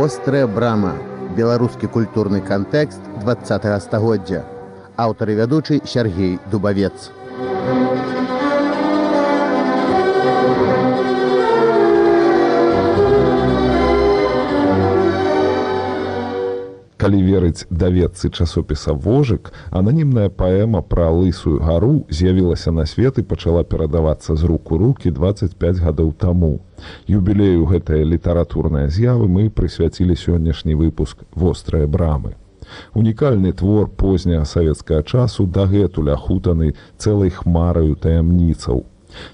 вострая брама беларускі культурны кантэкст два стагоддзя. Аўтар і вядучы сергей дубавец. Калі верыць даведцы часопіса вожык ананімная паэма пра лысую гару з'явілася на свет і пачала перадавацца з рук у руки 25 гадоў таму юбілею гэтая літаратурная з'явы мы прысвяцілі сённяшні выпуск вострыя брамы унікальны твор позняга савецкага часу дагэтуль ахутаны цэлай хмараю таямніцаў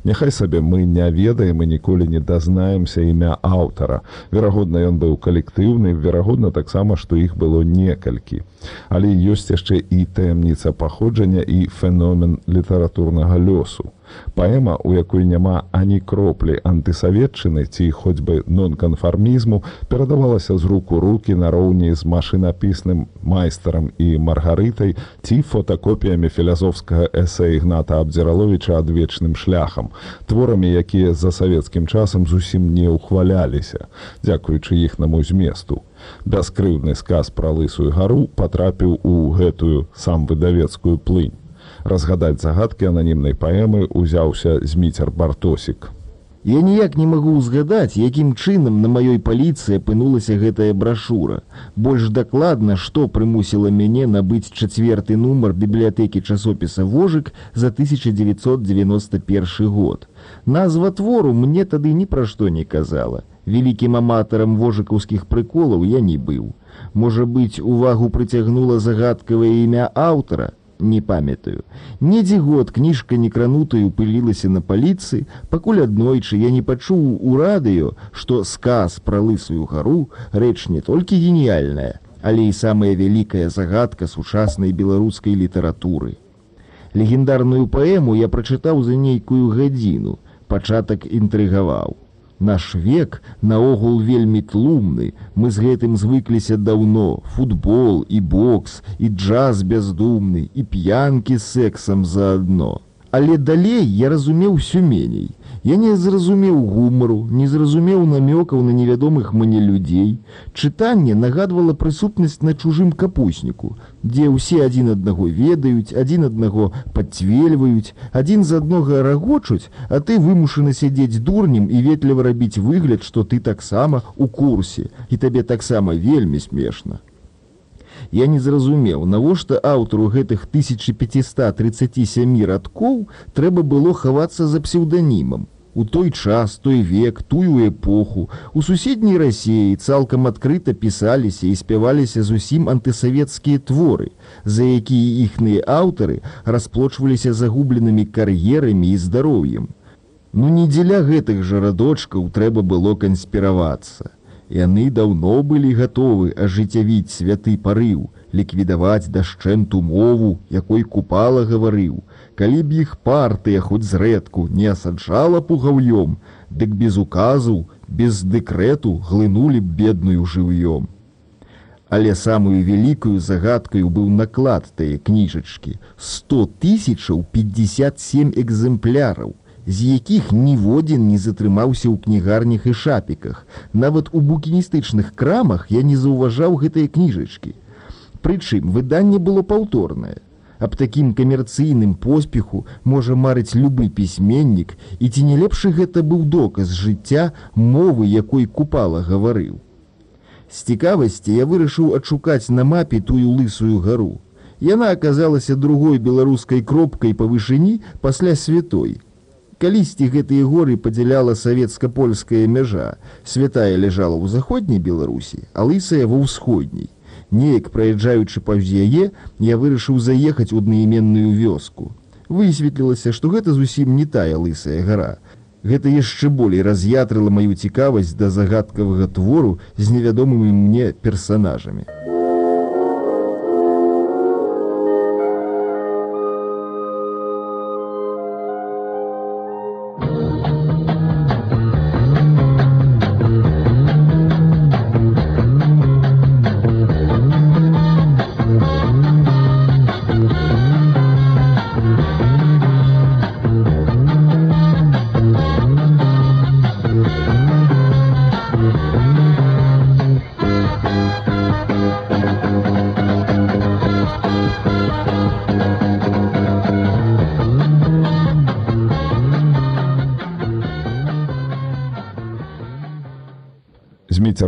Няхай сабе мы не ведаем і ніколі не дазнаемся імя аўтара. Верагодна, ён быў калектыўны, верагодна таксама, што іх было некалькі. Але ёсць яшчэ і таямніца паходжання і феномен літаратурнага лёсу паэма у якой няма ані кроплі антысаветчыны ці хоць бы нонканфармізму перадавалася з руку руки нароўні з машынапісным майстарам і маргарытай ці фотакопіямі філязофскага эсэ ігната абдзіраловича адвечным шляхам творамі якія за савецкім часам зусім не ўхваляліся дзякуючы іхнаму зместу. Бяскрыўдны сказ пра лысую гару патрапіў у гэтую сам выдавецкую плынь разгадаць загадкі ананімнай паэмы ўзяўся зміцер бартосік. Я ніяк не магу ўзгадаць, якім чынам на маёй паліцыі апынулася гэтая брашура. Больш дакладна, што прымусіла мяне набыць чацверты нумар бібліятэкі часопіса вожык за 1991 год. Назва твору мне тады ні пра што не казала. Вялікім аматарам вожыкаўскіх прыколаў я не быў. Можа быць, увагу прыцягнула загадкавае імя аўтара, не памятаю. Недзе год кніжка некранутую пылілася на паліцы, пакуль аднойчы я не пачуў у радыё, што сказ пра лысую гару рэч не толькі геніяльная, але і самая вялікая загадка сучаснай беларускай літаратуры. Легендарную паэму я прачытаў за нейкую гадзіну, пачатак інтрыгаваў. Наш век наогул вельмі тлумны. Мы з гэтым звыкліся даўно, футбол і бокс, і джаз бяздумны, і п'янкі сексам заадно. Але далей я разумеў усё меней. Я не зразумеў гумару, не зразумеў намёкаў на невядомых мне людзей. Чытанне нагадвала прысутнасць на чужым капусніку, дзе ўсе адзін аднаго ведаюць, адзін аднаго падцвельваюць, адзін з аднога рагочуць, а ты вымушаны сядзець дурнем і ветліва рабіць выгляд, што ты таксама у курсе і табе таксама вельмі смешна. Я не зразумеў, навошта аўтару гэтых 1537 радкоў трэба было хавацца за псеўданімам у той час той век тую эпоху. У суседняй рассеі цалкам адкрыта пісаліся і спяваліся зусім антысавецкія творы за якія іхныя аўтары расплочваліся загубленымі кар'ерамі і здароўем. Ну не дзеля гэтых жа радочкаў трэба было канспіравацца. Яны даўно былі гатовы ажыццявіць святы парыў ліквідаваць дашчэнту мову якой купала гаварыў калі б іх партыя хоць зрэдку не асаджала пугаўём, дык без указу, без дэкрэту глынулі б бедную жыўём. Але самую вялікую загадкаю быў наклад тае кніжачкі 100 тысячаў 57 экземпляраў, з якіх ніводзін не затрымаўся ў кнігарнях і шапіках. Нават у букіністычных крамах я не заўважаў гэтыя кніжачкі. Прычым выданне было паўторнае. Аб такім камерцыйным поспеху можа марыць любы пісьменнік і ці не лепшы гэта быў доказ жыцця мовы, якой купала гаварыў. З цікавасці я вырашыў адшукаць на мапе тую лысую гару. Яна аказалася другой беларускай кропкай па вышыні пасля святой. Калісьці гэтыя горы падзяляла савецка-польская мяжа, святая ляжала ў заходняй беларусі, а лысая ва ўсходняй неяк праязджаючы паўз яе я вырашыў заехаць у аднайменную вёску. Высветлілася што гэта зусім не тая лысая гора гэта яшчэ болей раз'ятрыла маю цікавасць да загадкавага твору з невядомымі мне персанажамі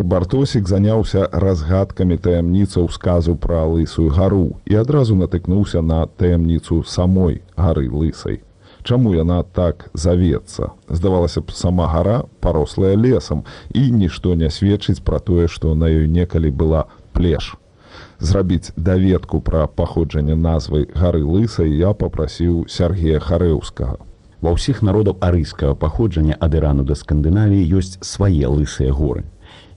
Бартосік заняўся разгадкамі таямніцаў сказу пра лысую гару і адразу натыкнуўся на таямніцу самой гары лысай. Чаму яна так завецца? Здавалася б, сама гара парослая лесам і нішто не сведчыць пра тое, што на ёй некалі была плеш. Зрабіць даведку пра паходжанне назвы гары лысай я папрасіў Сергея Харэўскага. Ва ўсіх народаў арыйскага паходжання ад Ірану да Скандынавіі ёсць свае лысыя горы.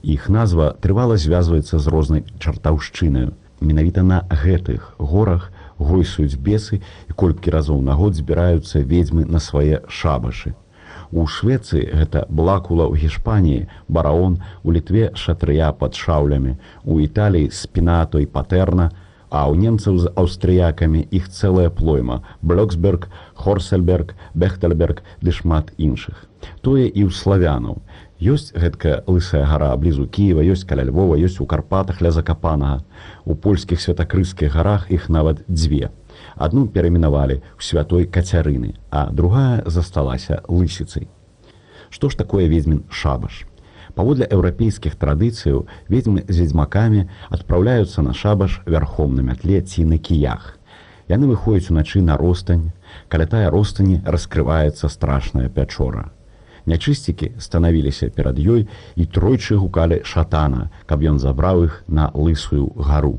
Іх назва трывала звязваецца з рознай чартаўшчынаю. Менавіта на гэтых горах гойсуюць бесы і колькі разоў на год збіраюцца ведзьмы на свае шабашы. У Швецыі гэта блакула ў Гішпаніі, бараон, у літве шатрыя пад шаўлямі, у Італіі спінато і патэрна, а ў немцаў з аўстрыякамі іх цэлая плойма Блоксберг, Хорсельберг, Бехтельберг ды шмат іншых. Тое і ў славянаў. Ёсць гэткая лысая гара блізу Кіева, ёсць каля Львова, ёсць у карпатах ля закапанага. У польскіх святакрыскіх гарах іх нават дзве. Адну перамінавалі ў святой кацярыны, а другая засталася лысіцай. Што ж такое ведзьмін шабаш? Паводле еўрапейскіх традыцыяў ведзьмы з ведзьмакамі адпраўляюцца на шабаш вярхом на мятле ці на кіях. Яны выходзяць уначы на ростань, каля тая ростані раскрываецца страшная пячора. Нячысцікі станавіліся перад ёй і тройчы гукалі шатана, каб ён забраў іх на лысую гару.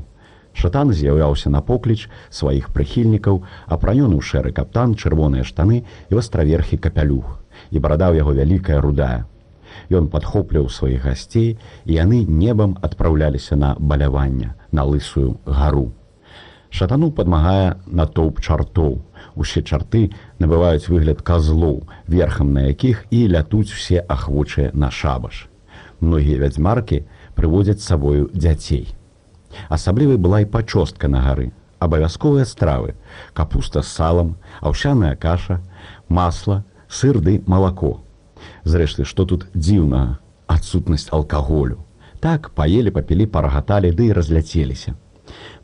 Шатан з'яўляўся на покліч сваіх прыхільнікаў, апранёны ў шэры каптан, чырвоныя штаны і вастраверхі капялюх, і барадаў яго вялікая рудая. Ён падхопляў сваіх гасцей, і яны небам адпраўляліся на балявання на лысую гару. Шатану падмагае натоўп чартоў. Усе чарты набываюць выгляд казлоў, верхам на якіх і лятуць усе ахвочыя на шабаш. Многія вядзьмаркі прыводзяць з сабою дзяцей. Асаблівай была і пачостка на гары, абавязковыя стравы, капуста з салам, аўсяная каша, масла, сыр ды малако. Зрэшты, што тут дзіўнага адсутнасць алкаголю. Так паелі, папілі, парагаталі ды да разляцеліся.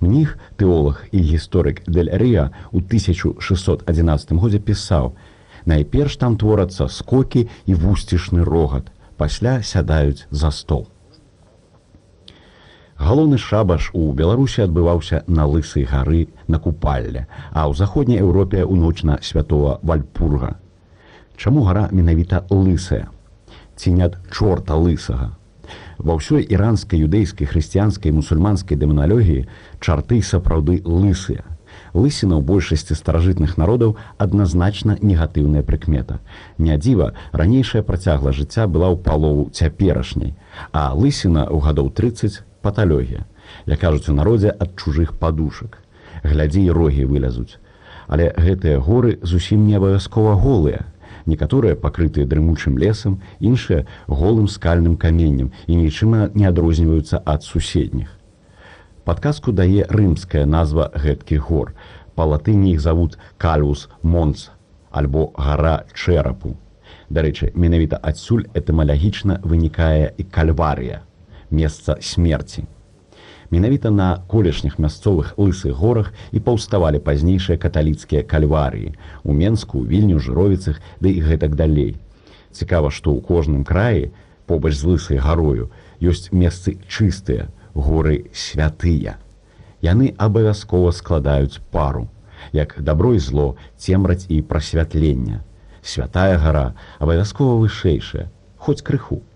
Мніх тэолог і гісторык Дель Рыя ў 1611 годзе пісаў: Найперш там творацца скокі і вусцішны рогат, пасля сядаюць за стол. Галоўны шабаш у Беларусі адбываўся на лысай гары на купалле, а ў заходняй Еўропе ў ноч на святого вальпурга. Чаму гара менавіта лысая? Ці не чорта лысага? Ва ўсёй іранскай юдэйскай хрысціянскай мусульманскай дэманалогіі чарты сапраўды лысыя. Лысіна ў большасці старажытных народаў адназначна негатыўная прыкмета. Не дзіва, ранейшая працягла жыцця была ў палову цяперашняй, а лысіна ў гадоў 30 паталогія, як кажуць у народзе ад чужых падушак. Глядзі і рогі вылязуць. Але гэтыя горы зусім не абавязкова голыя. Некаторыя пакрытыя дрымучым лесам, іншыя голым скальным каменнем і нічыма не адрозніваюцца ад суседніх. Падказку дае рымская назва гэткіх гор. Па латыні іх завуць кальвус Монц альбо гара чэрапу. Дарэчы, менавіта адсюль этымалагічна вынікае і кальварыя, месца смерці. Менавіта на колішніх мясцовых лысых горах і паўставалі пазнейшыя каталіцкія кальварыі, у Менску, вільню жыровіцах ды да і гэтак далей. Цікава, што ў кожным краі побач з лысай гарою ёсць месцы чыстыя, горы святыя. Яны абавязкова складаюць пару, як дабро і зло цемраць і прасвятлення. Святая гара абавязкова вышэйшая, хоць крыху.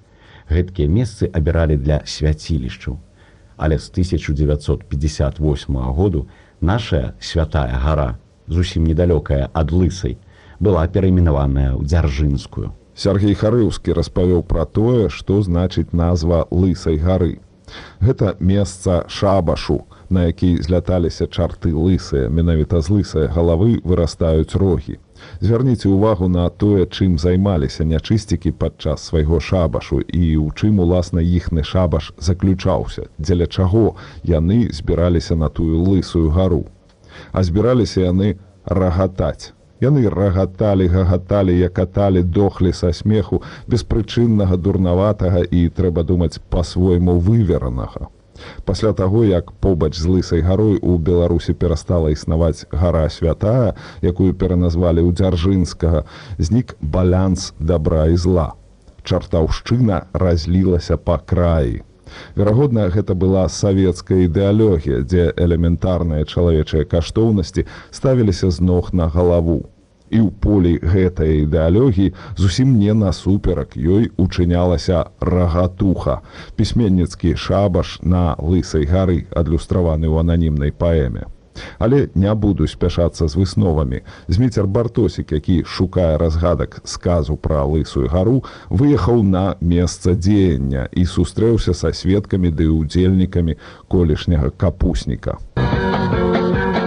Гэткія месцы абіралі для свяцілішчаў але з 1958 году наша святая гара зусім недалёкая ад лысай была перайменаваная ў дзяржынскую. Сергей харыўскі распавёў пра тое што значыць назва лысай гары. Гэта месца шабашу на які зляталіся чарты лысыя менавіта з лысай галавы вырастаюць рогі Звярніце ўвагу на тое, чым займаліся нячысцікі падчас свайго шабашу і ў чым уласна іхны шабаш заключаўся, дзеля чаго яны збіраліся на тую лысую гару. А збіраліся яны рагатаць. Яны рагаталі, гагаталі, якаталі, дохлі са смеху беспрычыннага дурнаватага і трэба думаць па-свойму выверанага. Пасля таго, як побач з лысай гарой у Беларусі перастала існаваць гара святая, якую пераназвалі ў дзяржынскага, знік балянс добра і зла. чартаўшчына разлілася па краі. Верагодна, гэта была савецкая ідэалогія, дзе элементарныя чалавечыя каштоўнасці ставіліся з ног на галаву. І ў полі гэтай ідэалогіі зусім не насуперак ёй учынялася рагатуха, пісьменніцкі шабаш на лысай гары, адлюстраваны ў ананімнай паэме. Але не буду спяшацца з высновамі. Зміцер Бартосік, які шукае разгадак сказу пра лысую гару, выехаў на месца дзеяння і сустрэўся са сведкамі ды удзельнікамі колішняга капусніка. Мне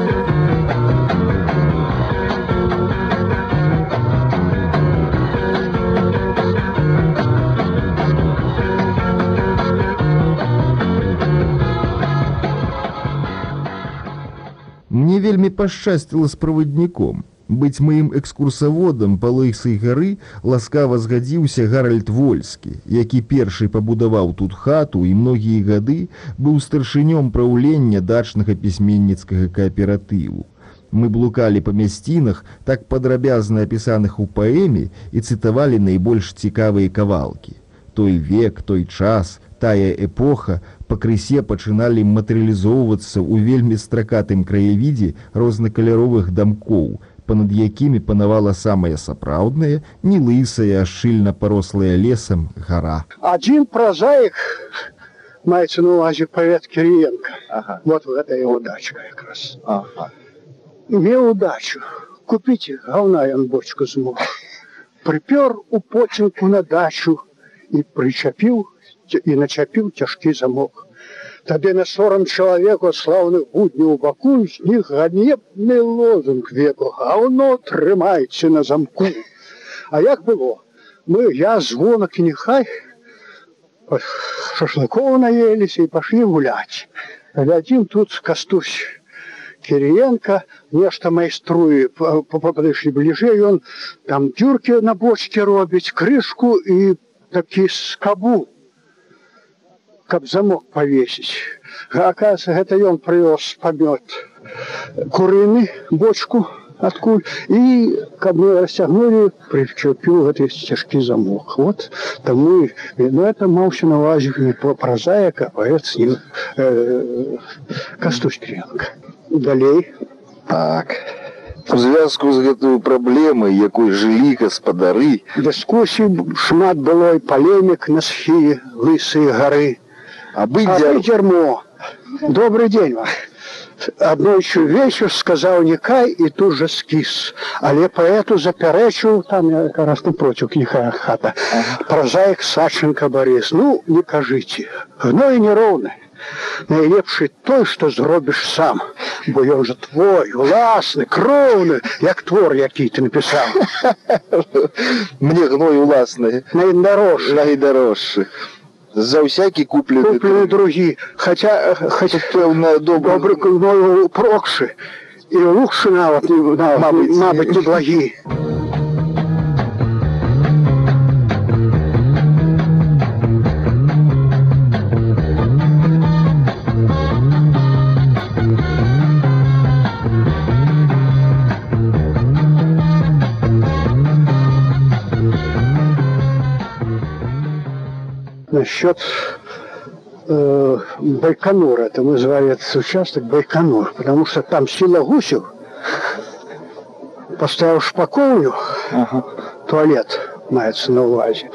вельмі пашчасціла з правадніком. Быць маім экскурсаводам па лысай гары ласкава згадзіўся Гаральд Вольскі, які першы пабудаваў тут хату і многія гады быў старшынём праўлення дачнага пісьменніцкага кааператыву. Мы блукалі па мясцінах, так падрабязна апісаных у паэме і цытавалі найбольш цікавыя кавалкі. Той век, той час, тая эпоха пакрысе пачыналі матэрыялізоўвацца ў вельмі стракатым краявідзе рознакаляровых дамкоў, панад якімі панавала самая сапраўдная, не лысая, шчыльна парослая лесам гара. Один прозаик, мається на увазі поэт Кириенко. Ага. Вот это его дачка как раз. Ага. Имел удачу. Купите говна он бочку смог. Припер у потинку на дачу и причепил, и начепил тяжкий замок. Тады на сором человеку славных будней у баку з них ганебный лозунг веку. Говно трымайце на замку. А як было? Мы, я, звонок и нехай, шашлыков наелись и пошли гулять. Глядим тут Костусь Кириенко, нечто майструе, П- п- подошли ближе, и он там дюрки на бочке робить, крышку и таки скобу, как замок повесить. А оказывается, это он привез помет курины, бочку, откуль, и как мы растягнули, причепил эти тяжкий замок. Вот тому и, ну это маўся на увазе про- прозаика, поэт с ним, э, Костусь Кириенко. Далей, Так. У звязку з гэтую праблемай, якой жылі гаспадары, дыскусій шмат было і палемік на схіле лысые гары. А дзяр... ты дерьмо. Добрый день вам. Аднойчы вечар сказаў Нікай і тут же скіс. Але паэту запярэчыў, там я якраз напроціў кніха хата. Празаік Саченко Борис. Ну, не кажыце. Гной нероўны. Найлепшы той, што зробіш сам, бо ён жа твой, уласны, кроўны, як твор, які ты напісаў. мне гной уласны Найдарожшы. найдарожшы. За ўсякі куплены Куплены другі, хаця, хаця пэўна добры добры кульною прокшы і лучше нават не нават, Мабыць, мабыць не насчет э, Байконура. Это мы звали этот участок Байконур, потому что там сила гусев. Поставил шпаковню, туалет мається на увазі.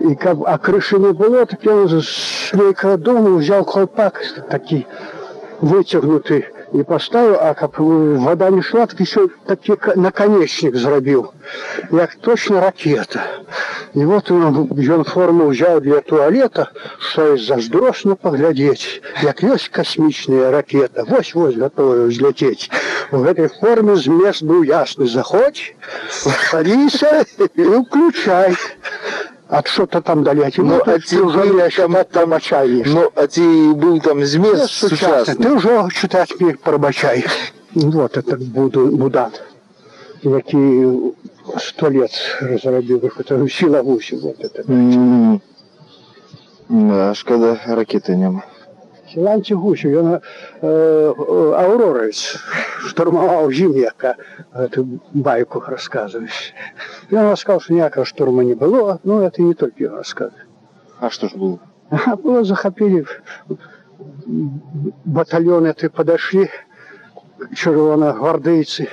І каб, а криші не було, так я з шлейка дому взяв колпак такий витягнутий і поставив, а каб вода не шла, так ще такий ка- наконечник зробив, як точно ракета. І от він, він форму взяв для туалета, що заздросно поглядеть, як ёсць космічная ракета, вось-вось готовая взлететь. В этой форме змест был ясный. Заходь, садися и включай. А что-то там далеко. Ну, а ці уже быў я там, там очаешь. Ну, а ці быў там змест сучасны. Ты уже читать мне пробачай. Вот это буду, Будан. Які сто лет разрабил их. Это сила гуси. Вот это. М, А шкада ракеты няма. Ланці гусю ён э, аўроровец штурмаваў зім'яка эту байку расказваюць ён рассказаў што ніякага штурма не было ну это не толькі рассказ А что ж было? а было захапілі батальёны ты падашлі чырвонагвардейцы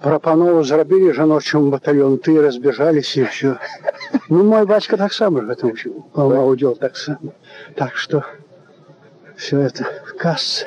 прапанову зрабілі жаночаму батальёну ты разбежаліся і все ну мой бацька таксама ж гэтым прымаў удзел таксама так что все это в касцы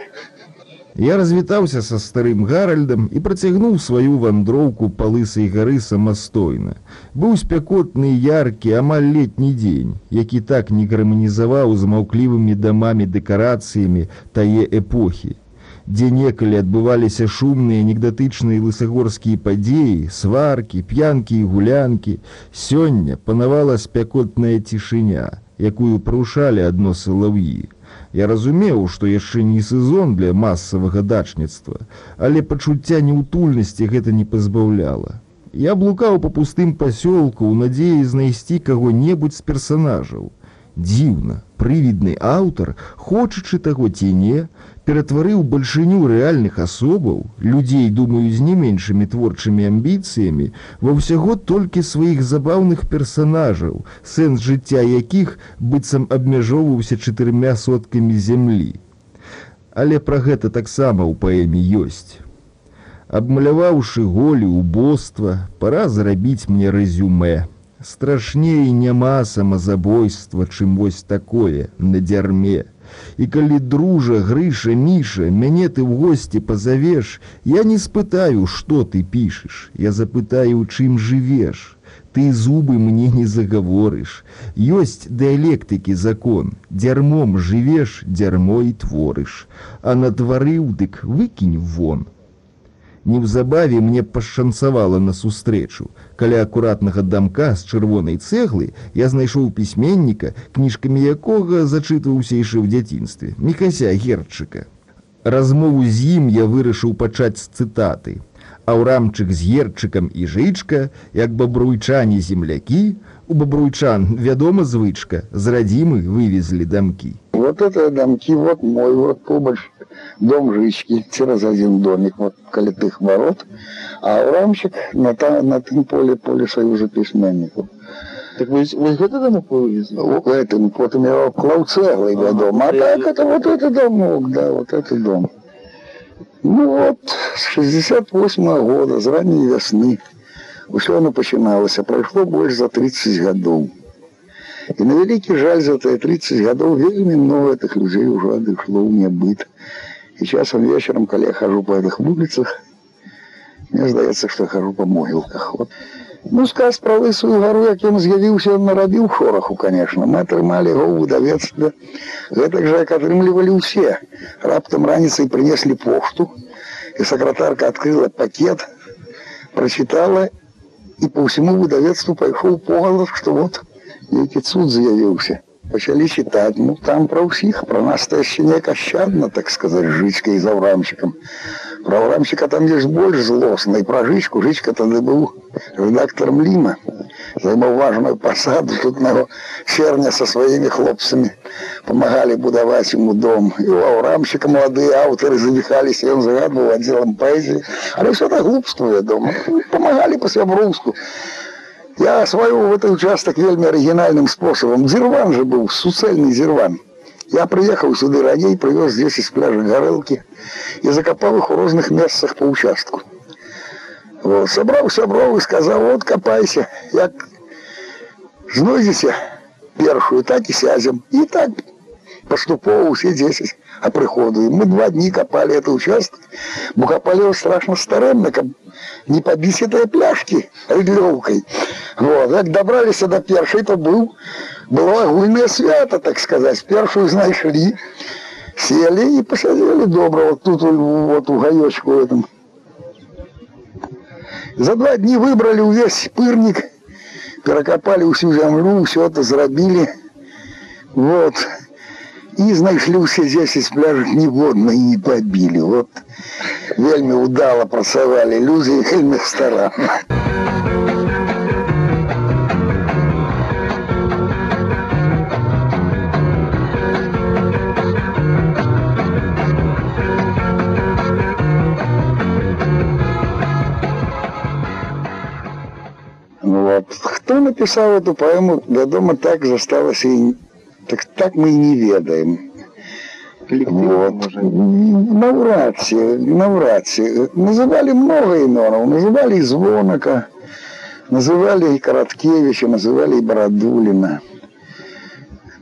Я развітаўся са старым гаральдам і працягнуў сваю вандроўку па лысай гары самастойна. Быў спякотны яркі амаль летні дзень, які так не гарманізаваў з маўклівымі дамамі дэкарацыямі тае эпохі, дзе некалі адбываліся шумныя анекдатычныя лысагорскія падзеі, сваркі, п'янкі і гулянкі. Сёння панавала спякотная цішыня, якую парушалі адно салаўі. Я разумеў, што яшчэ не сезон для масавага дачніцтва, але пачуцця неўтульнасці гэта не пазбаўляла. Я блукаў па пустым пасёлку ў надзеі знайсці каго-небудзь з персанажаў. Дзіўна, прывідны аўтар, хочучы таго ці не, ператварыў бальшыню рэальных асобаў, людзей, думаю, з не меншымі творчымі амбіцыямі, ва ўсяго толькі сваіх забаўных персанажаў, сэнс жыцця якіх быццам абмяжоўваўся чатырма соткамі зямлі. Але пра гэта таксама ў паэме ёсць. Абмаляваўшы голі убоства, пора зрабіць мне рэзюме. Страшней няма самазабойства, чым вось такое на дзярме. І калі дружа, грыша, міша, мяне ты ў госці пазавеш, я не спытаю, што ты пішаш, я запытаю, чым жывеш. Ты зубы мне не загаворыш. Ёсць дыялектыкі закон. Дзярмом жывеш, дзярмой творыш, а натварыў дык выкінь вон. Неўзабаве мне пашанцавала на сустрэчу. Каля акуратнага дамка з чырвонай цэглы я знайшоў пісьменніка, кніжкамі якога зачытваўся яшчэ ў дзяцінстве, Мікася герчыка. Размову з ім я вырашыў пачаць з цытаты. Аўрамчык з герчыкам і жычка, як бабруйчане землякі, у бабруйчан вядома звычка, з радзімы вывезлі дамкі. Вот это домки, вот мой, вот побольше дом Жички, через один домик, вот Калитых ворот, а Урамчик на, там, на тым поле, поле Союза письменников. Так вы, вы гэта дамок вывезли? Гэтым, потым я клаў цэглай, вядома. А, а так, это вот это домок, да, вот этот дом. Ну вот, с 68 -го года, с ранней весны, усё оно пачыналася, прошло больше за 30 гадоў. И на великий жаль за тыя 30 гадоў вельмі многа этих людей уже адышло ў нябыт. быть. И часом вечером, когда я хожу по этих улицах, мне здаецца, что я хожу по могилках. Вот. Ну, сказ про Лысую гору, як ён з'явіўся, ён нарабіў шораху, конечно. Мы атрымалі яго ў выдавецтве. Гэтак жа, як атрымлівалі ўсе. Раптам раніцай принесли пошту, и сакратарка открыла пакет, прочитала, и по всему выдавецтву пайшоў погалас, что вот нейкі цуд з'явіўся. Пачалі читать, ну там про ўсіх, про нас то яшчэ неяк ашчадна, так сказать, жычка і за ўрамчыкам. Про ўрамчыка там есть больш злосна, і про жычку, жычка тады быў редактором Лима. Займаў важную посаду, тут на его черня со своими хлопцами помогали будовать ему дом. И у Аурамщика молодые авторы завихались, и он загадывал отделом поэзии. Але все это глупство, я думаю. Помогали по сябруску. Я освоил в этот участок вельми оригинальным способом. Зирван же был, суцельный зирван. Я приехал сюда ранее, привез здесь из пляжа горелки и закопал их в разных местах по участку. Вот, собрал сябров и сказал, вот копайся, як знойдзеся першую, так и сядем. И так поступово все 10 а приходу. И мы два дни копали этот участок, бо копали его страшно старемно, как не побить этой пляшки рыдлевкой. Вот, как добрались до першей, то был, было огульное свято, так сказать. Першую знайшли, сели и посадили добро вот тут вот у гаечку в этом. За два дні выбрали увесь пырник, перакопали ўсю зямлю, все это зрабілі. Вот. Із знайшлюся здесь із пляжек не в и не побили. Вот вельми удало просували ілюзії, вельми старанно. Ну вот. Кто написал эту поэму, до дома так засталось и Так, так мы и не ведаем. Коллективно, Вот. может. Навряд ці, навряд ці. Называли много именов. Называли и Звонака, называли и Короткевича, называли и Бородулина.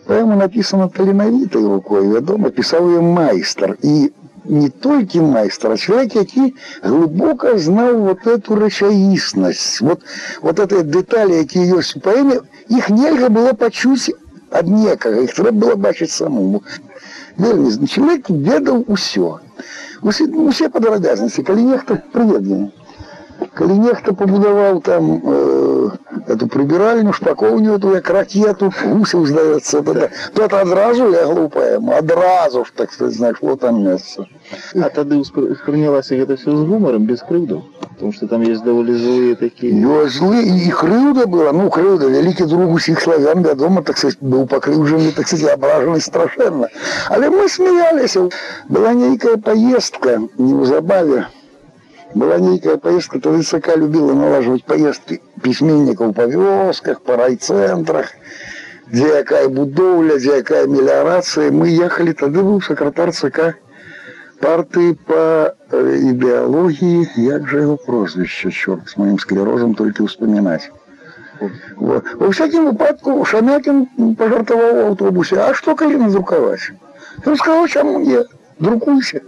Поэма написана таленавітай рукой, вядома, пісаў ее майстар. І не толькі майстар, а чалавек, які глыбока знаў вот эту рэчаіснасць. Вот, вот этой дэталі, якія ёсць у паэме, іх нельга было пачуць ад некага, іх трэба было бачыць самому. Вельмі чалавек ведаў усё. Усе, усе падрабязнасці, калі нехта прыведзены. Калі нехта пабудаваў там э, эту прыбіральню, шпакоўню, эту як ракету, гусел, здаецца, то, то, то это адразу лягло ў паэму, адразу ж, так сказать, знайшло там месца. А тады ўспр- успрынялася гэта все з гумаром, без крыўдаў. Потому что там есть даволі злые такие. Ёсць злы, і крыўда была, ну, крыўда, вялікі друг усіх славян, вядома, так сказать, быў пакрыўджаны, так сказать, абражаны страшэнна. Але мы смеяліся. Была нейкая поездка, неўзабаве, была нейкая поездка, то ЦК любила налаживать поездки письменников по вёсках, по райцентрах, где якая будовля, где якая мелиорация. Мы ехали, тогда был секретарь ЦК партии по э, идеологии, як же его прозвище, черт, с моим склерозом только вспоминать. Вот. Во всяком выпадку Шамякин пожартовал в автобусе, а что коли надруковать? Он сказал, чему не, друкуйся.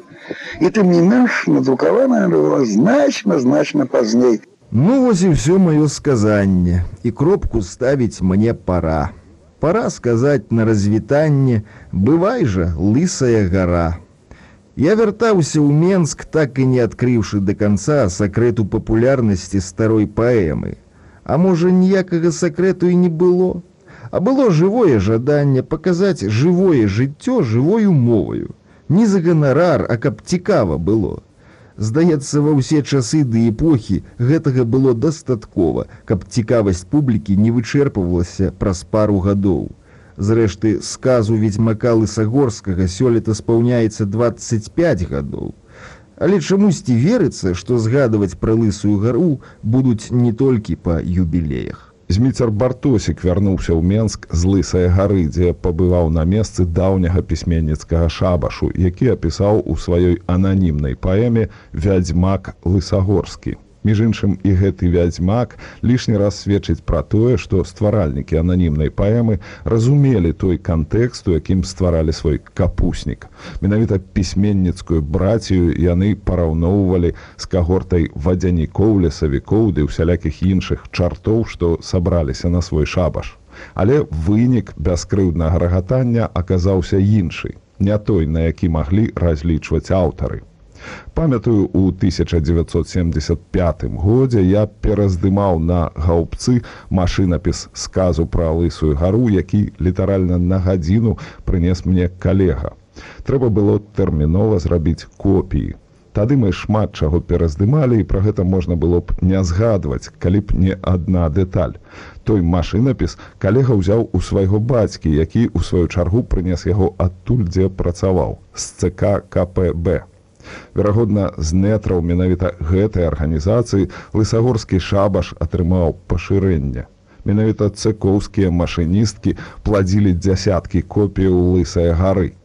І тым не менш надрукаваная была значна значна пазней. Ну, вось і ўсё маё сказанне. І кропку ставіць мне пора. Пора сказаць на развітанне, бывай жа, лысая гора. Я вяртаўся ў Менск, так і не адкрыўшы да канца сакрэту папулярнасці старой паэмы. А можа, ніякага сакрэту і не было. А было жывое жаданне паказаць жывое жыццё жывою моваю. Не за ганарар, а каб цікава было. Здаецца, ва ўсе часы ды эпохі гэтага было дастаткова, каб цікавасць публікі не вычэрпывалася праз пару гадоў. Зрэшты, сказу ведьмака лысагорскага сёлета спаўняецца 25 гадоў. Але чамусьці верыцца, што згадваць пра лысую гару будуць не толькі па юбілеях. Зміцер Бартосік вярнуўся ў Менск з лысай гары, дзе пабываў на месцы даўняга пісьменніцкага шабашу, які апісаў у сваёй ананімнай паэме вядзьмак лысагорскі. Між іншым і гэты вядзьмак лішні раз сведчыць пра тое, што стваральнікі ананімнай паэмы разумелі той кантэкст, у якім стваралі свой капуснік. Менавіта пісьменніцкую брацію яны параўноўвалі з кагортай вадзянікоў, лесавікоў ды ўсялякіх іншых чартоў, што сабраліся на свой шабаш. Але вынік бяскрыўднага рагатання аказаўся іншы, не той, на які маглі разлічваць аўтары. Памятаю, у 1975 годзе я пераздымаў на гаўбцы машынапіс сказу пра лысую гару, які літаральна на гадзіну прынес мне калега. Трэба было тэрмінова зрабіць копіі. Тады мы шмат чаго пераздымалі і пра гэта можна было б не згадваць, калі б не адна дэталь. Той машынапіс калега ўзяў у свайго бацькі, які ў сваю чаргу прынес яго адтуль, дзе працаваў з ЦК КПБ. Верагодна, з нетраў менавіта гэтай арганізацыі лысагорскі шабаш атрымаў пашырэнне. Менавіта цэкоўскія машыністкі пладзілі дзясяткі копіяў лысай гары.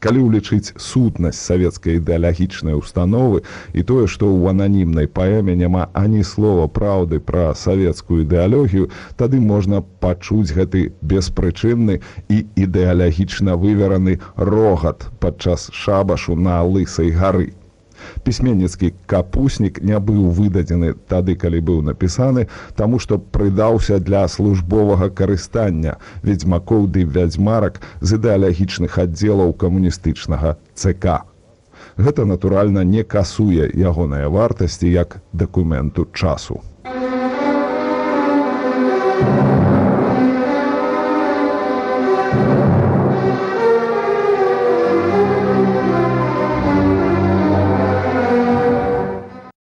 Калі ўлічыць сутнасць савецкай ідэалагічнай установы і тое, што ў ананімнай паэме няма ані слова праўды пра савецкую ідэалогію, тады можна пачуць гэты беспрычынны і ідэалагічна вывераны рогат падчас шабашу на лысай гары. Пісьменніцкі капуснік не быў выдадзены тады, калі быў напісаны, таму што прыдаўся для службовага карыстання ведзьмакоў ды вядзьмарак з ідэалагічных аддзелаў камуністычнага ЦК. Гэта, натуральна, не касуе ягоныя вартасці як дакументу часу.